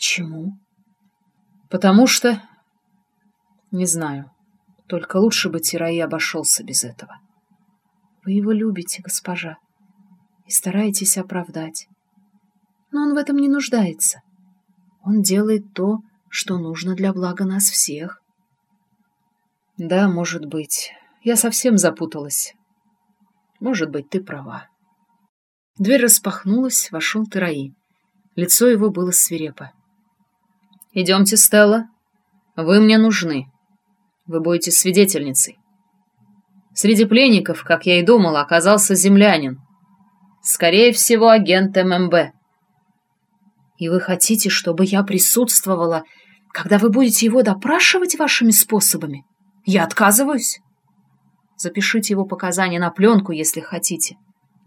Почему? Потому что... Не знаю. Только лучше бы Тираи обошелся без этого. Вы его любите, госпожа, и стараетесь оправдать. Но он в этом не нуждается. Он делает то, что нужно для блага нас всех. Да, может быть. Я совсем запуталась. Может быть, ты права. Дверь распахнулась, вошел Тераи. Лицо его было свирепо. «Идемте, Стелла. Вы мне нужны. Вы будете свидетельницей. Среди пленников, как я и думал, оказался землянин. Скорее всего, агент ММБ. И вы хотите, чтобы я присутствовала, когда вы будете его допрашивать вашими способами? Я отказываюсь. Запишите его показания на пленку, если хотите.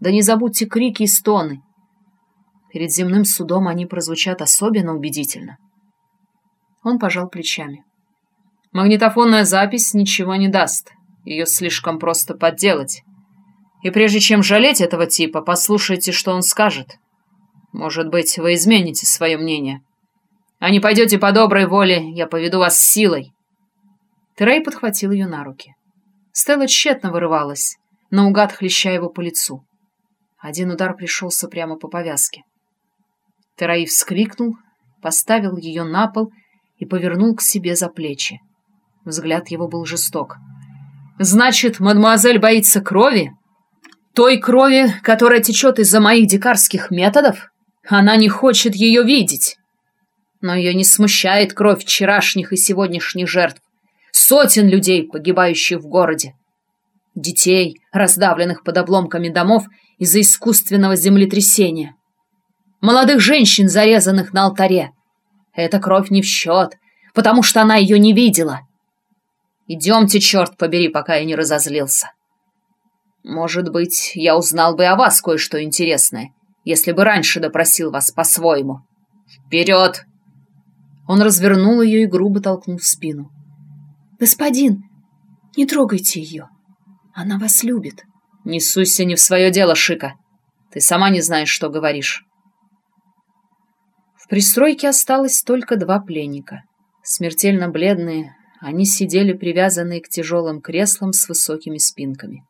Да не забудьте крики и стоны. Перед земным судом они прозвучат особенно убедительно. Он пожал плечами. Магнитофонная запись ничего не даст. Ее слишком просто подделать. И прежде чем жалеть этого типа, послушайте, что он скажет. Может быть, вы измените свое мнение. А не пойдете по доброй воле, я поведу вас силой. Трей подхватил ее на руки. Стелла тщетно вырывалась, наугад хлеща его по лицу. Один удар пришелся прямо по повязке. Тераи вскрикнул, поставил ее на пол и повернул к себе за плечи. Взгляд его был жесток. «Значит, мадемуазель боится крови? Той крови, которая течет из-за моих дикарских методов? Она не хочет ее видеть. Но ее не смущает кровь вчерашних и сегодняшних жертв. Сотен людей, погибающих в городе. Детей, раздавленных под обломками домов из-за искусственного землетрясения. Молодых женщин, зарезанных на алтаре. Эта кровь не в счет, потому что она ее не видела. Идемте, черт побери, пока я не разозлился. Может быть, я узнал бы о вас кое-что интересное, если бы раньше допросил вас по-своему. Вперед!» Он развернул ее и грубо толкнул в спину. «Господин, не трогайте ее. Она вас любит». «Не суйся не в свое дело, Шика. Ты сама не знаешь, что говоришь». В пристройке осталось только два пленника. Смертельно бледные, они сидели привязанные к тяжелым креслам с высокими спинками.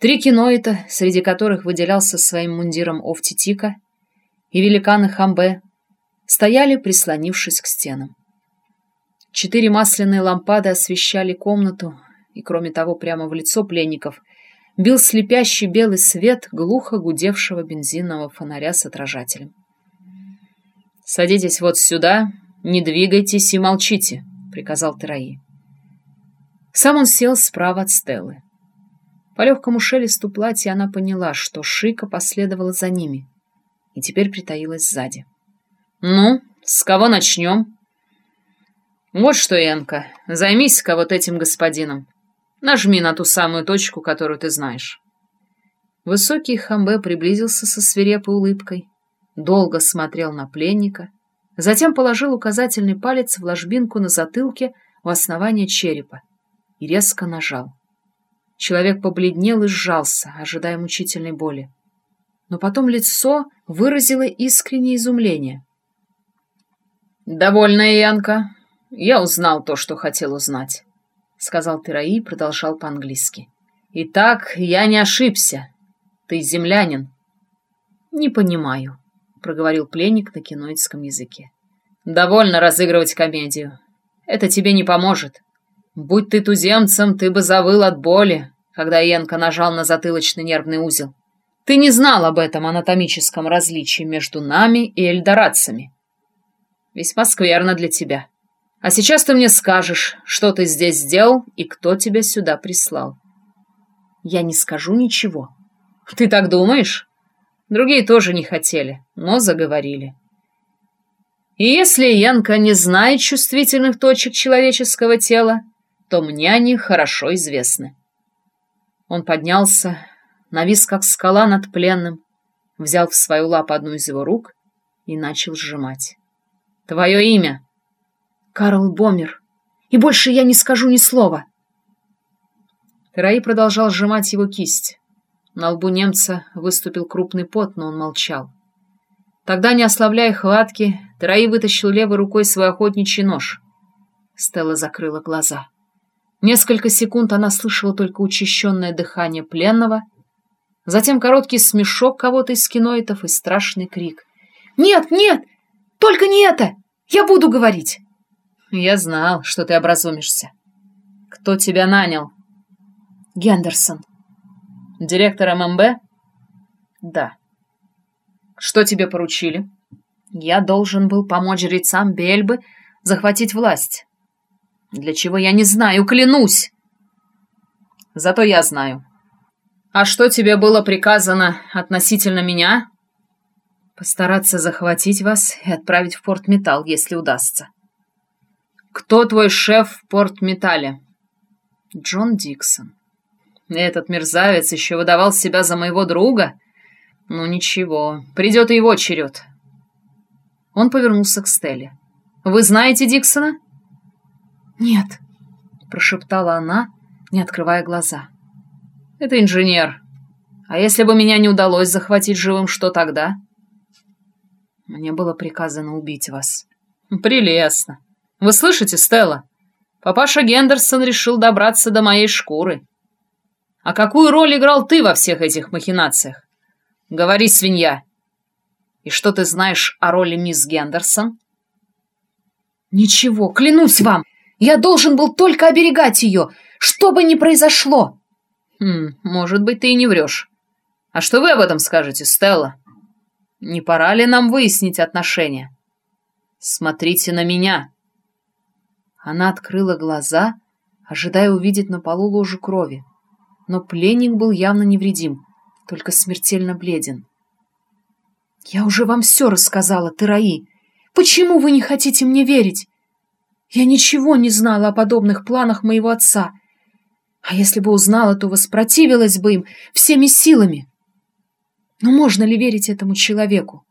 Три киноита, среди которых выделялся своим мундиром Офтитика, и великаны Хамбе, стояли, прислонившись к стенам. Четыре масляные лампады освещали комнату, и, кроме того, прямо в лицо пленников бил слепящий белый свет глухо гудевшего бензинового фонаря с отражателем. «Садитесь вот сюда, не двигайтесь и молчите», — приказал Тераи. Сам он сел справа от Стеллы. По легкому шелесту платья она поняла, что Шика последовала за ними и теперь притаилась сзади. «Ну, с кого начнем?» «Вот что, Янка, займись-ка вот этим господином. Нажми на ту самую точку, которую ты знаешь». Высокий Хамбе приблизился со свирепой улыбкой, долго смотрел на пленника, затем положил указательный палец в ложбинку на затылке у основания черепа и резко нажал. Человек побледнел и сжался, ожидая мучительной боли. Но потом лицо выразило искреннее изумление. «Довольно, Янка. Я узнал то, что хотел узнать», — сказал Тераи и продолжал по-английски. «Итак, я не ошибся. Ты землянин». «Не понимаю», — проговорил пленник на киноидском языке. «Довольно разыгрывать комедию. Это тебе не поможет. Будь ты туземцем, ты бы завыл от боли, когда Янка нажал на затылочный нервный узел. Ты не знал об этом анатомическом различии между нами и эльдорадцами. Весьма скверно для тебя. А сейчас ты мне скажешь, что ты здесь сделал и кто тебя сюда прислал. Я не скажу ничего. Ты так думаешь? Другие тоже не хотели, но заговорили. И если Янка не знает чувствительных точек человеческого тела, то мне они хорошо известны. Он поднялся, навис как скала над пленным, взял в свою лапу одну из его рук и начал сжимать. «Твое имя?» «Карл Бомер. И больше я не скажу ни слова». Тераи продолжал сжимать его кисть. На лбу немца выступил крупный пот, но он молчал. Тогда, не ослабляя хватки, Тераи вытащил левой рукой свой охотничий нож. Стелла закрыла глаза. Несколько секунд она слышала только учащенное дыхание пленного, затем короткий смешок кого-то из киноитов и страшный крик. «Нет, нет! Только не это! Я буду говорить!» «Я знал, что ты образумишься. Кто тебя нанял?» «Гендерсон». «Директор ММБ?» «Да». «Что тебе поручили?» «Я должен был помочь жрецам Бельбы захватить власть. Для чего я не знаю, клянусь!» «Зато я знаю. А что тебе было приказано относительно меня?» «Постараться захватить вас и отправить в порт Металл, если удастся». «Кто твой шеф в порт Металле?» «Джон Диксон». «Этот мерзавец еще выдавал себя за моего друга?» «Ну ничего, придет его черед». Он повернулся к Стелле. «Вы знаете Диксона?» «Нет», — прошептала она, не открывая глаза. «Это инженер. А если бы меня не удалось захватить живым, что тогда?» «Мне было приказано убить вас». «Прелестно. Вы слышите, Стелла? Папаша Гендерсон решил добраться до моей шкуры. А какую роль играл ты во всех этих махинациях? Говори, свинья. И что ты знаешь о роли мисс Гендерсон?» «Ничего, клянусь вам!» Я должен был только оберегать ее, что бы ни произошло. Хм, может быть, ты и не врешь. А что вы об этом скажете, Стелла? Не пора ли нам выяснить отношения? Смотрите на меня. Она открыла глаза, ожидая увидеть на полу ложу крови. Но пленник был явно невредим, только смертельно бледен. «Я уже вам все рассказала, Тераи. Почему вы не хотите мне верить? Я ничего не знала о подобных планах моего отца. А если бы узнала, то воспротивилась бы им всеми силами. Но можно ли верить этому человеку?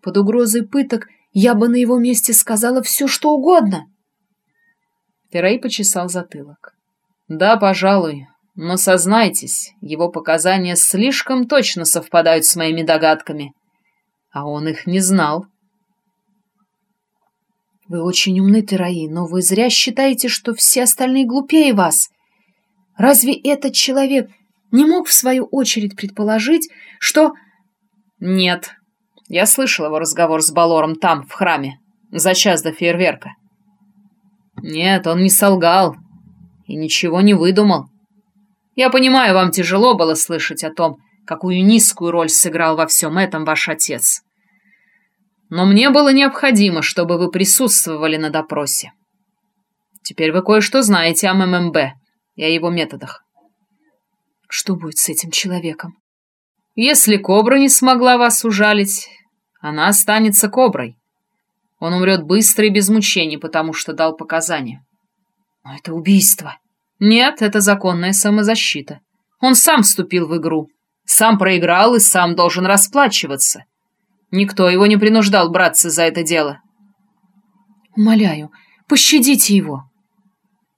Под угрозой пыток я бы на его месте сказала все, что угодно. Терей почесал затылок. Да, пожалуй, но сознайтесь, его показания слишком точно совпадают с моими догадками. А он их не знал. Вы очень умны, Тераи, но вы зря считаете, что все остальные глупее вас. Разве этот человек не мог в свою очередь предположить, что... Нет, я слышал его разговор с Балором там, в храме, за час до фейерверка. Нет, он не солгал и ничего не выдумал. Я понимаю, вам тяжело было слышать о том, какую низкую роль сыграл во всем этом ваш отец но мне было необходимо, чтобы вы присутствовали на допросе. Теперь вы кое-что знаете о ММБ и о его методах. Что будет с этим человеком? Если кобра не смогла вас ужалить, она останется коброй. Он умрет быстро и без мучений, потому что дал показания. Но это убийство. Нет, это законная самозащита. Он сам вступил в игру, сам проиграл и сам должен расплачиваться. Никто его не принуждал браться за это дело. Умоляю, пощадите его.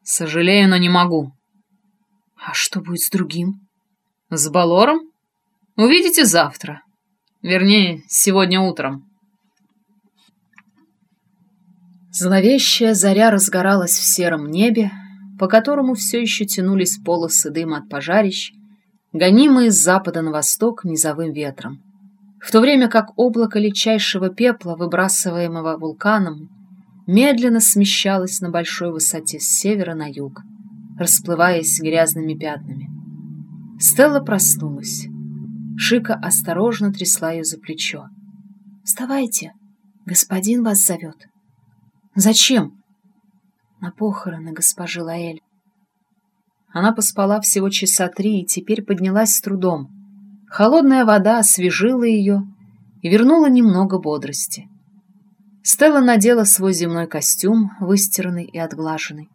Сожалею, но не могу. А что будет с другим? С Балором? Увидите завтра. Вернее, сегодня утром. Зловещая заря разгоралась в сером небе, по которому все еще тянулись полосы дыма от пожарищ, гонимые с запада на восток низовым ветром в то время как облако легчайшего пепла, выбрасываемого вулканом, медленно смещалось на большой высоте с севера на юг, расплываясь грязными пятнами. Стелла проснулась. Шика осторожно трясла ее за плечо. «Вставайте, господин вас зовет». «Зачем?» «На похороны госпожи Лаэль». Она поспала всего часа три и теперь поднялась с трудом. Холодная вода освежила ее и вернула немного бодрости. Стелла надела свой земной костюм, выстиранный и отглаженный.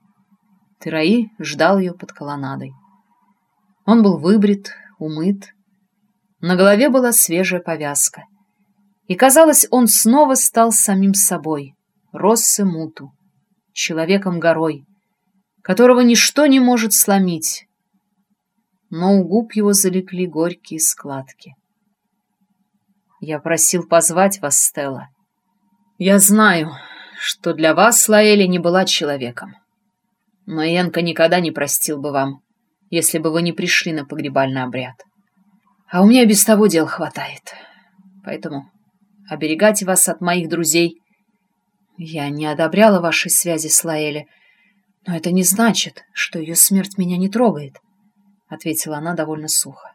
Тераи ждал ее под колоннадой. Он был выбрит, умыт. На голове была свежая повязка. И, казалось, он снова стал самим собой, Россы Муту, человеком-горой, которого ничто не может сломить, но у губ его залегли горькие складки. «Я просил позвать вас, Стелла. Я знаю, что для вас Лаэли не была человеком. Но Янка никогда не простил бы вам, если бы вы не пришли на погребальный обряд. А у меня без того дел хватает. Поэтому оберегать вас от моих друзей... Я не одобряла вашей связи с Лаэли, но это не значит, что ее смерть меня не трогает, — ответила она довольно сухо.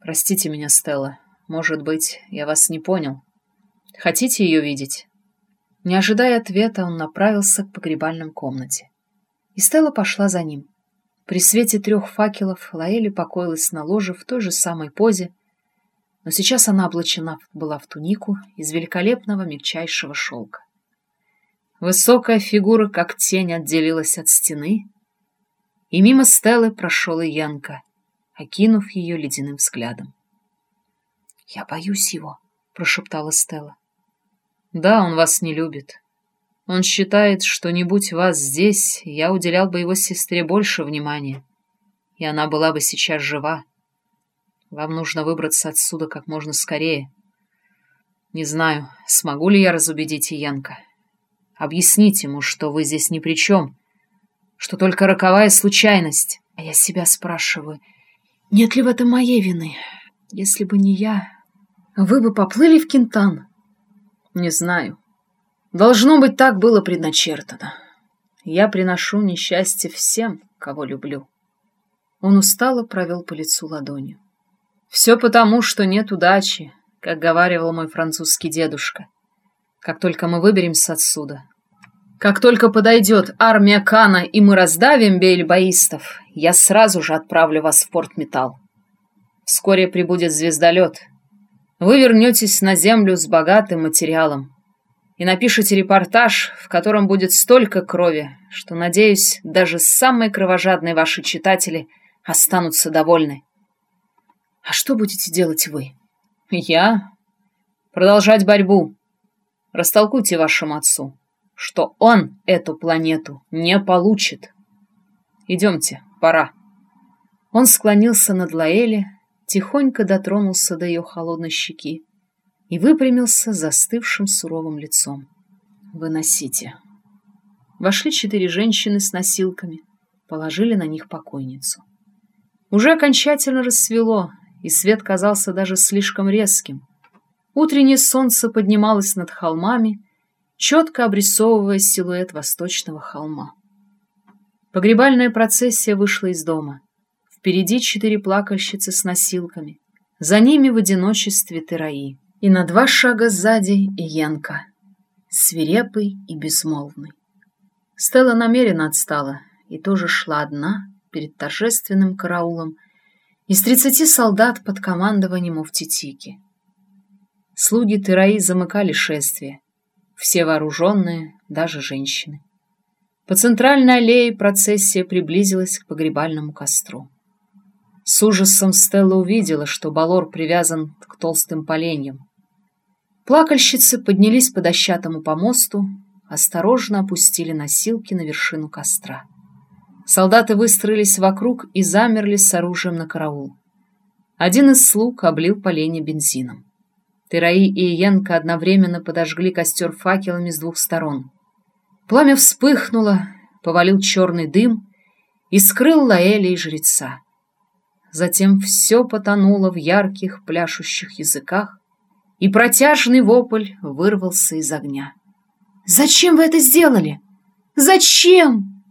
Простите меня, Стелла. Может быть, я вас не понял. Хотите ее видеть? Не ожидая ответа, он направился к погребальной комнате. И Стелла пошла за ним. При свете трех факелов Лаэли покоилась на ложе в той же самой позе, но сейчас она облачена была в тунику из великолепного мягчайшего шелка. Высокая фигура, как тень, отделилась от стены, и мимо Стеллы прошел и Янка, окинув ее ледяным взглядом. «Я боюсь его», — прошептала Стелла. «Да, он вас не любит. Он считает, что не будь вас здесь, я уделял бы его сестре больше внимания, и она была бы сейчас жива. Вам нужно выбраться отсюда как можно скорее. Не знаю, смогу ли я разубедить Янка. Объяснить ему, что вы здесь ни при чем, что только роковая случайность. А я себя спрашиваю, нет ли в этом моей вины? Если бы не я, вы бы поплыли в Кентан. Не знаю. Должно быть, так было предначертано. Я приношу несчастье всем, кого люблю. Он устало провел по лицу ладонью. Все потому, что нет удачи, как говаривал мой французский дедушка. Как только мы выберемся отсюда, как только подойдет армия Кана и мы раздавим бейльбоистов, я сразу же отправлю вас в порт Металл. Вскоре прибудет звездолет. Вы вернетесь на землю с богатым материалом, и напишите репортаж, в котором будет столько крови, что, надеюсь, даже самые кровожадные ваши читатели останутся довольны. А что будете делать вы? Я? Продолжать борьбу. Растолкуйте вашему отцу, что он эту планету не получит. Идемте, пора. Он склонился над Лаэли, тихонько дотронулся до ее холодной щеки и выпрямился застывшим суровым лицом. «Выносите». Вошли четыре женщины с носилками, положили на них покойницу. Уже окончательно рассвело, и свет казался даже слишком резким. Утреннее солнце поднималось над холмами, четко обрисовывая силуэт восточного холма. Погребальная процессия вышла из дома. Впереди четыре плакальщицы с носилками. За ними в одиночестве Тераи и на два шага сзади Янка, свирепый и безмолвный. Стелла намеренно отстала и тоже шла одна перед торжественным караулом из тридцати солдат под командованием Уфтитики. Слуги Тераи замыкали шествие, все вооруженные, даже женщины. По центральной аллее процессия приблизилась к погребальному костру. С ужасом Стелла увидела, что Балор привязан к толстым поленьям. Плакальщицы поднялись по дощатому помосту, осторожно опустили носилки на вершину костра. Солдаты выстроились вокруг и замерли с оружием на караул. Один из слуг облил поленья бензином. Тераи и Иенка одновременно подожгли костер факелами с двух сторон. Пламя вспыхнуло, повалил черный дым и скрыл Лаэля и жреца. Затем все потонуло в ярких пляшущих языках, и протяжный вопль вырвался из огня. «Зачем вы это сделали? Зачем?»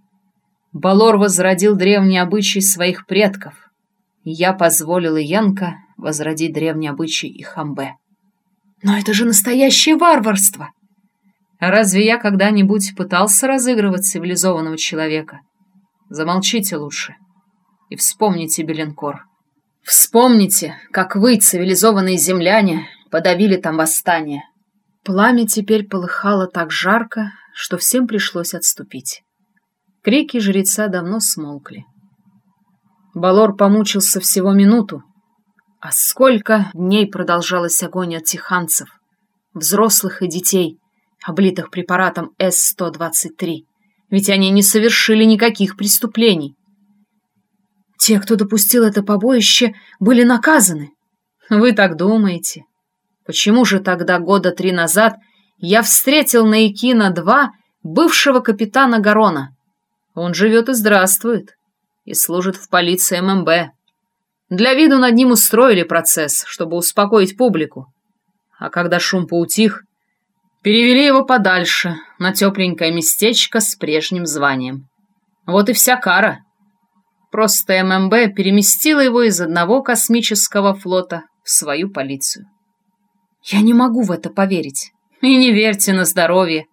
Балор возродил древний обычай своих предков, я позволила Янка возродить древний обычай и Хамбе. «Но это же настоящее варварство!» «Разве я когда-нибудь пытался разыгрывать цивилизованного человека? Замолчите лучше и вспомните Беленкор. Вспомните, как вы, цивилизованные земляне, подавили там восстание. Пламя теперь полыхало так жарко, что всем пришлось отступить. Крики жреца давно смолкли. Балор помучился всего минуту. А сколько дней продолжалась огонь от тиханцев, взрослых и детей, облитых препаратом С-123, ведь они не совершили никаких преступлений. Те, кто допустил это побоище, были наказаны. Вы так думаете? Почему же тогда года три назад Я встретил на Икина-2 бывшего капитана Гарона. Он живет и здравствует, и служит в полиции ММБ. Для виду над ним устроили процесс, чтобы успокоить публику. А когда шум поутих, перевели его подальше, на тепленькое местечко с прежним званием. Вот и вся кара. Просто ММБ переместила его из одного космического флота в свою полицию. Я не могу в это поверить. И не верьте на здоровье.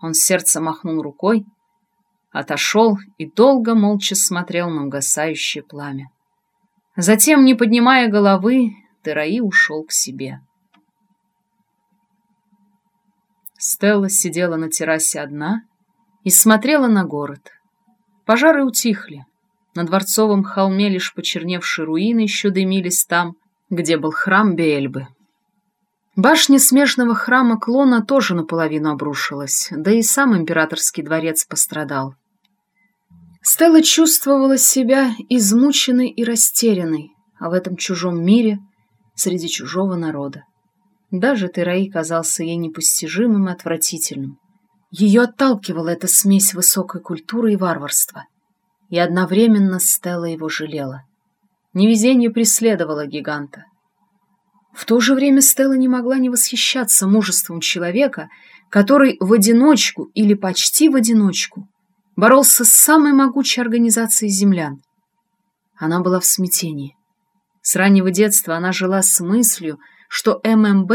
Он сердце махнул рукой, отошел и долго молча смотрел на угасающее пламя. Затем, не поднимая головы, Тераи ушел к себе. Стелла сидела на террасе одна и смотрела на город. Пожары утихли. На дворцовом холме лишь почерневшие руины еще дымились там, где был храм Бельбы. Башня смежного храма Клона тоже наполовину обрушилась, да и сам императорский дворец пострадал. Стелла чувствовала себя измученной и растерянной, а в этом чужом мире, среди чужого народа. Даже Тераи казался ей непостижимым и отвратительным. Ее отталкивала эта смесь высокой культуры и варварства. И одновременно Стелла его жалела. Невезение преследовало гиганта. В то же время Стелла не могла не восхищаться мужеством человека, который в одиночку или почти в одиночку боролся с самой могучей организацией землян. Она была в смятении. С раннего детства она жила с мыслью, что ММБ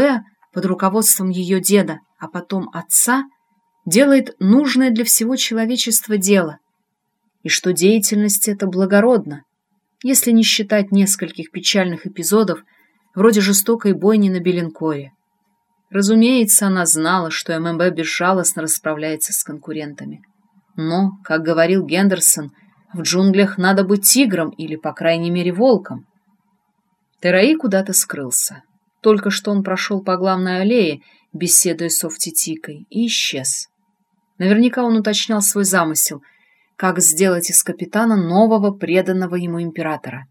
под руководством ее деда, а потом отца, делает нужное для всего человечества дело, и что деятельность эта благородна, если не считать нескольких печальных эпизодов, вроде жестокой бойни на Беленкоре. Разумеется, она знала, что ММБ безжалостно расправляется с конкурентами. Но, как говорил Гендерсон, в джунглях надо быть тигром или, по крайней мере, волком. Тераи куда-то скрылся. Только что он прошел по главной аллее, беседуя с Офтитикой, и исчез. Наверняка он уточнял свой замысел, как сделать из капитана нового преданного ему императора,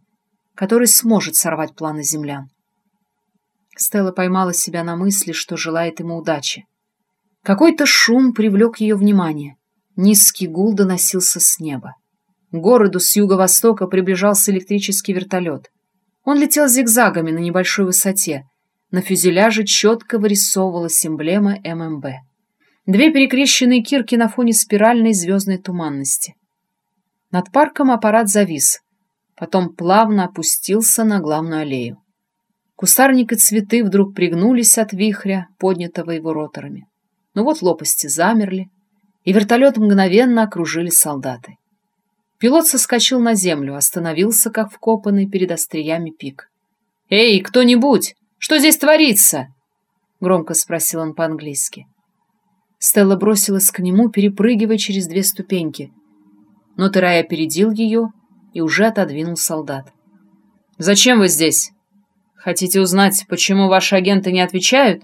который сможет сорвать планы землян. Стелла поймала себя на мысли, что желает ему удачи. Какой-то шум привлек ее внимание. Низкий гул доносился с неба. К городу с юго-востока приближался электрический вертолет. Он летел зигзагами на небольшой высоте. На фюзеляже четко вырисовывалась эмблема ММБ. Две перекрещенные кирки на фоне спиральной звездной туманности. Над парком аппарат завис, потом плавно опустился на главную аллею. Кустарник и цветы вдруг пригнулись от вихря, поднятого его роторами. Но вот лопасти замерли, и вертолет мгновенно окружили солдаты. Пилот соскочил на землю, остановился, как вкопанный перед остриями пик. «Эй, кто-нибудь! Что здесь творится?» — громко спросил он по-английски. Стелла бросилась к нему, перепрыгивая через две ступеньки. Но Терай опередил ее и уже отодвинул солдат. «Зачем вы здесь? Хотите узнать, почему ваши агенты не отвечают?»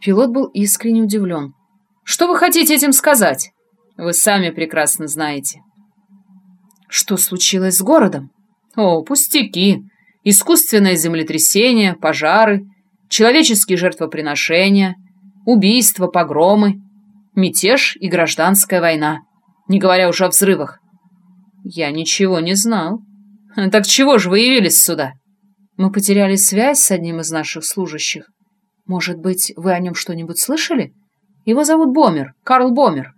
Пилот был искренне удивлен. Что вы хотите этим сказать? Вы сами прекрасно знаете. Что случилось с городом? О, пустяки. Искусственное землетрясение, пожары, человеческие жертвоприношения, убийства, погромы, мятеж и гражданская война, не говоря уже о взрывах. Я ничего не знал. Так чего же вы явились сюда? Мы потеряли связь с одним из наших служащих. Может быть, вы о нем что-нибудь слышали? — его зовут Бомер, Карл Бомер.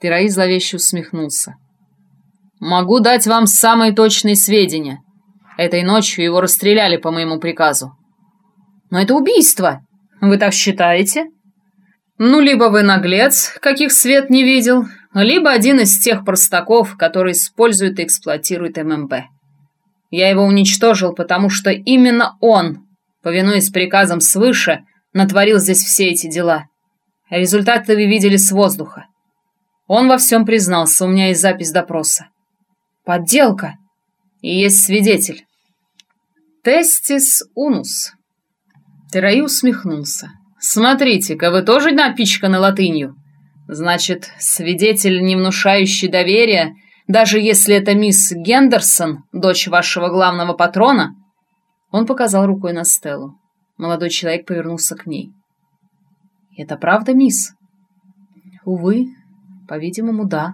Тераи зловеще усмехнулся. Могу дать вам самые точные сведения. Этой ночью его расстреляли по моему приказу. Но это убийство. Вы так считаете? Ну, либо вы наглец, каких свет не видел, либо один из тех простаков, которые используют и эксплуатируют ММП. Я его уничтожил, потому что именно он, повинуясь приказам свыше, натворил здесь все эти дела. Результаты вы видели с воздуха. Он во всем признался, у меня есть запись допроса. Подделка. И есть свидетель. Тестис унус. Терай усмехнулся. Смотрите-ка, вы тоже напичканы латынью. Значит, свидетель, не внушающий доверия, даже если это мисс Гендерсон, дочь вашего главного патрона? Он показал рукой на Стеллу. Молодой человек повернулся к ней. Это правда, мисс? Увы, по-видимому, да.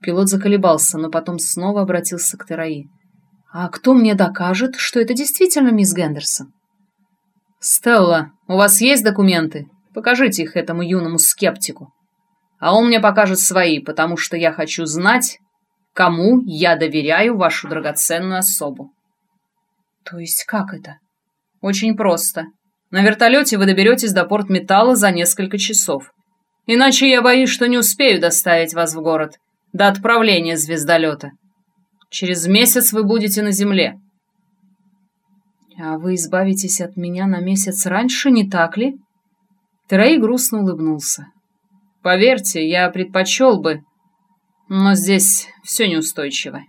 Пилот заколебался, но потом снова обратился к Тераи. А кто мне докажет, что это действительно мисс Гендерсон? Стелла, у вас есть документы? Покажите их этому юному скептику. А он мне покажет свои, потому что я хочу знать, кому я доверяю вашу драгоценную особу. То есть как это? Очень просто. На вертолете вы доберетесь до порт Металла за несколько часов. Иначе я боюсь, что не успею доставить вас в город до отправления звездолета. Через месяц вы будете на земле. А вы избавитесь от меня на месяц раньше, не так ли? Терей грустно улыбнулся. Поверьте, я предпочел бы, но здесь все неустойчиво.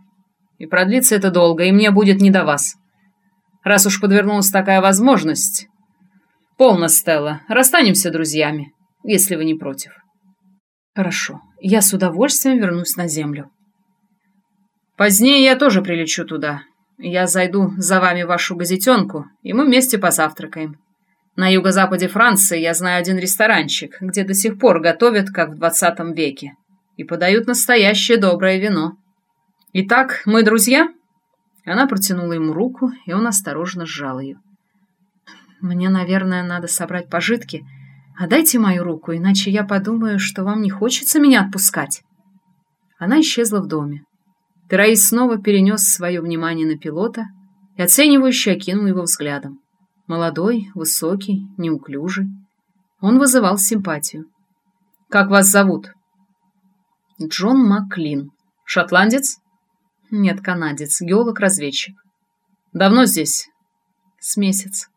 И продлится это долго, и мне будет не до вас. Раз уж подвернулась такая возможность... Полно, Стелла, расстанемся друзьями, если вы не против. Хорошо, я с удовольствием вернусь на землю. Позднее я тоже прилечу туда. Я зайду за вами в вашу газетенку, и мы вместе позавтракаем. На юго-западе Франции я знаю один ресторанчик, где до сих пор готовят, как в двадцатом веке, и подают настоящее доброе вино. Итак, мы друзья?» Она протянула ему руку, и он осторожно сжал ее. «Мне, наверное, надо собрать пожитки. Отдайте мою руку, иначе я подумаю, что вам не хочется меня отпускать». Она исчезла в доме. Тераис снова перенес свое внимание на пилота и оценивающе окинул его взглядом. Молодой, высокий, неуклюжий. Он вызывал симпатию. «Как вас зовут?» «Джон Маклин. Шотландец?» «Нет, канадец. Геолог-разведчик». «Давно здесь?» «С месяц».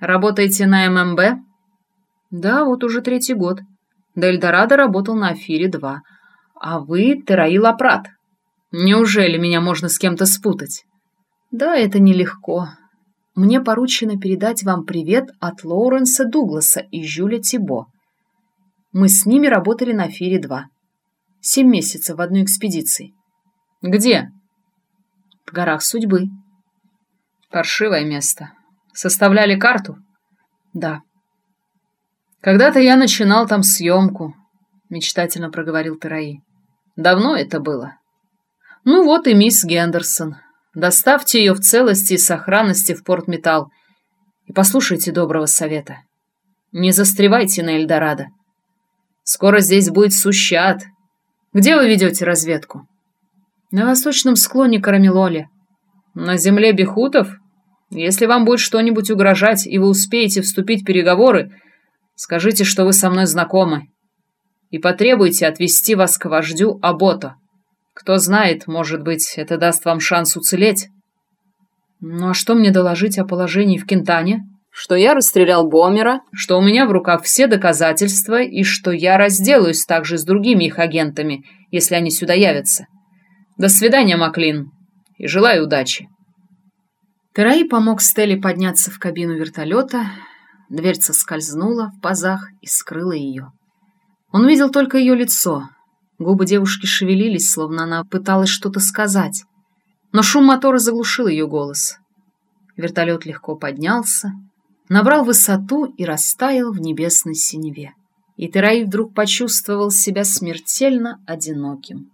«Работаете на ММБ?» «Да, вот уже третий год. До Эльдорадо работал на Афире-2. А вы Тераи Лапрат. Неужели меня можно с кем-то спутать?» «Да, это нелегко. Мне поручено передать вам привет от Лоуренса Дугласа и Жюля Тибо. Мы с ними работали на Фире-2. Семь месяцев в одной экспедиции. Где? В горах судьбы. Паршивое место. Составляли карту? Да. Когда-то я начинал там съемку, мечтательно проговорил Тераи. Давно это было. Ну вот и мисс Гендерсон. Доставьте ее в целости и сохранности в порт Металл. И послушайте доброго совета. Не застревайте на Эльдорадо. Скоро здесь будет сущий ад. Где вы ведете разведку? На восточном склоне Карамелоли. На земле Бехутов? Если вам будет что-нибудь угрожать, и вы успеете вступить в переговоры, скажите, что вы со мной знакомы. И потребуйте отвести вас к вождю Абото. Кто знает, может быть, это даст вам шанс уцелеть. Ну а что мне доложить о положении в Кентане? Что я расстрелял Бомера, что у меня в руках все доказательства и что я разделаюсь также с другими их агентами, если они сюда явятся. До свидания, Маклин, и желаю удачи. Тераи помог Стелле подняться в кабину вертолета, дверца скользнула в пазах и скрыла ее. Он видел только ее лицо, Губы девушки шевелились, словно она пыталась что-то сказать. Но шум мотора заглушил ее голос. Вертолет легко поднялся, набрал высоту и растаял в небесной синеве. И Тераи вдруг почувствовал себя смертельно одиноким.